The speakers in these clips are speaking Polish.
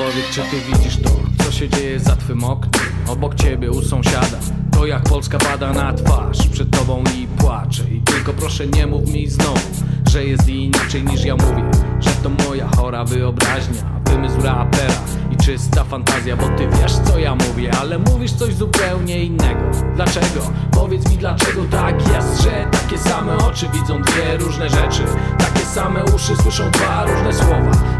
Powiedz, czy ty widzisz to, co się dzieje za twym oknem? Obok ciebie, u sąsiada To jak Polska pada na twarz. Przed tobą i płacze I tylko proszę nie mów mi znowu Że jest inaczej niż ja mówię Że to moja chora wyobraźnia Wymysł rapera i czysta fantazja Bo ty wiesz co ja mówię Ale mówisz coś zupełnie innego. Dlaczego? Powiedz mi dlaczego tak jest Że takie same oczy widzą dwie różne rzeczy. Takie same uszy słyszą dwa różne słowa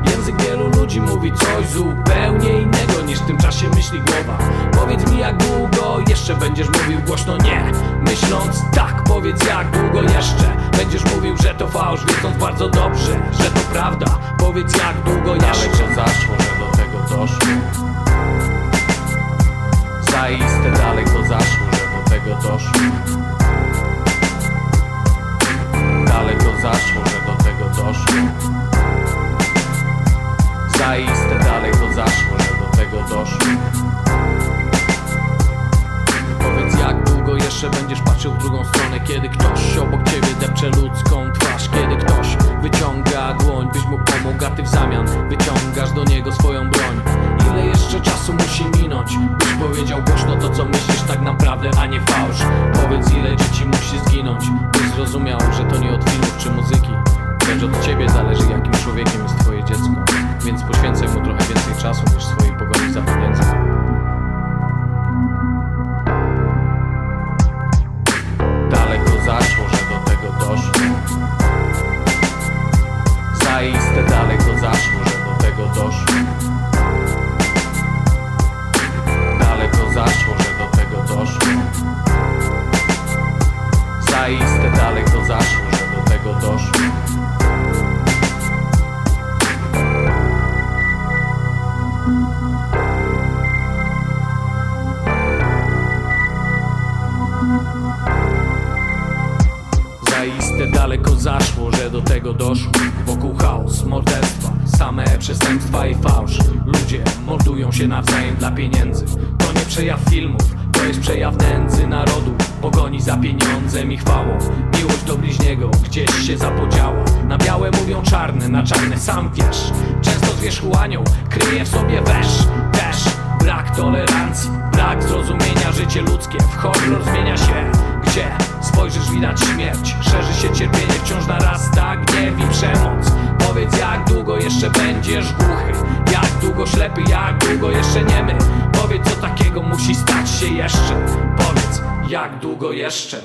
Mówi coś zupełnie innego Niż w tym czasie myśli głowa. Powiedz mi jak długo jeszcze będziesz mówił głośno? Nie. Myśląc tak, powiedz jak długo jeszcze Będziesz mówił, że to fałsz Wiedząc bardzo dobrze, że to prawda. Powiedz jak długo Zaiste daleko zaszło, że do tego doszło. Powiedz jak długo jeszcze będziesz patrzył w drugą stronę? Kiedy ktoś obok ciebie depcze ludzką twarz? Kiedy ktoś wyciąga dłoń, byś mu pomógł A ty w zamian wyciągasz do niego swoją broń? Ile jeszcze czasu musi minąć Byś powiedział głośno to co myślisz tak naprawdę, a nie fałsz? Powiedz ile dzieci musi zginąć Byś zrozumiał, że to nie od filmów czy muzyki Lecz od ciebie zależy jakim człowiekiem jest twoje dziecko. Więc poświęcaj mu trochę więcej czasu niż swojej pogoni za Daleko zaszło, że do tego doszło. Zaiste daleko zaszło, że do tego doszło Zaiste daleko zaszło, że do tego doszło. Wokół chaos, morderstwa, same przestępstwa i fałsz. Ludzie mordują się nawzajem dla pieniędzy. To nie przejaw filmów, to jest przejaw nędzy narodu. Pogoni za pieniądzem i chwałą Miłość do bliźniego gdzieś się zapodziała. Na białe mówią czarne, na czarne sam wiesz. Często zwierzchu anioł kryje w sobie wesz. Też brak tolerancji, brak zrozumienia Życie ludzkie w horror zmienia się. Gdzie spojrzysz widać śmierć Szerzy się cierpienie, wciąż narasta gniew i przemoc. Powiedz jak długo jeszcze będziesz głuchy? Jak długo ślepy, jak długo jeszcze niemy Powiedz co takiego musi stać się jeszcze? Powiedz jak długo jeszcze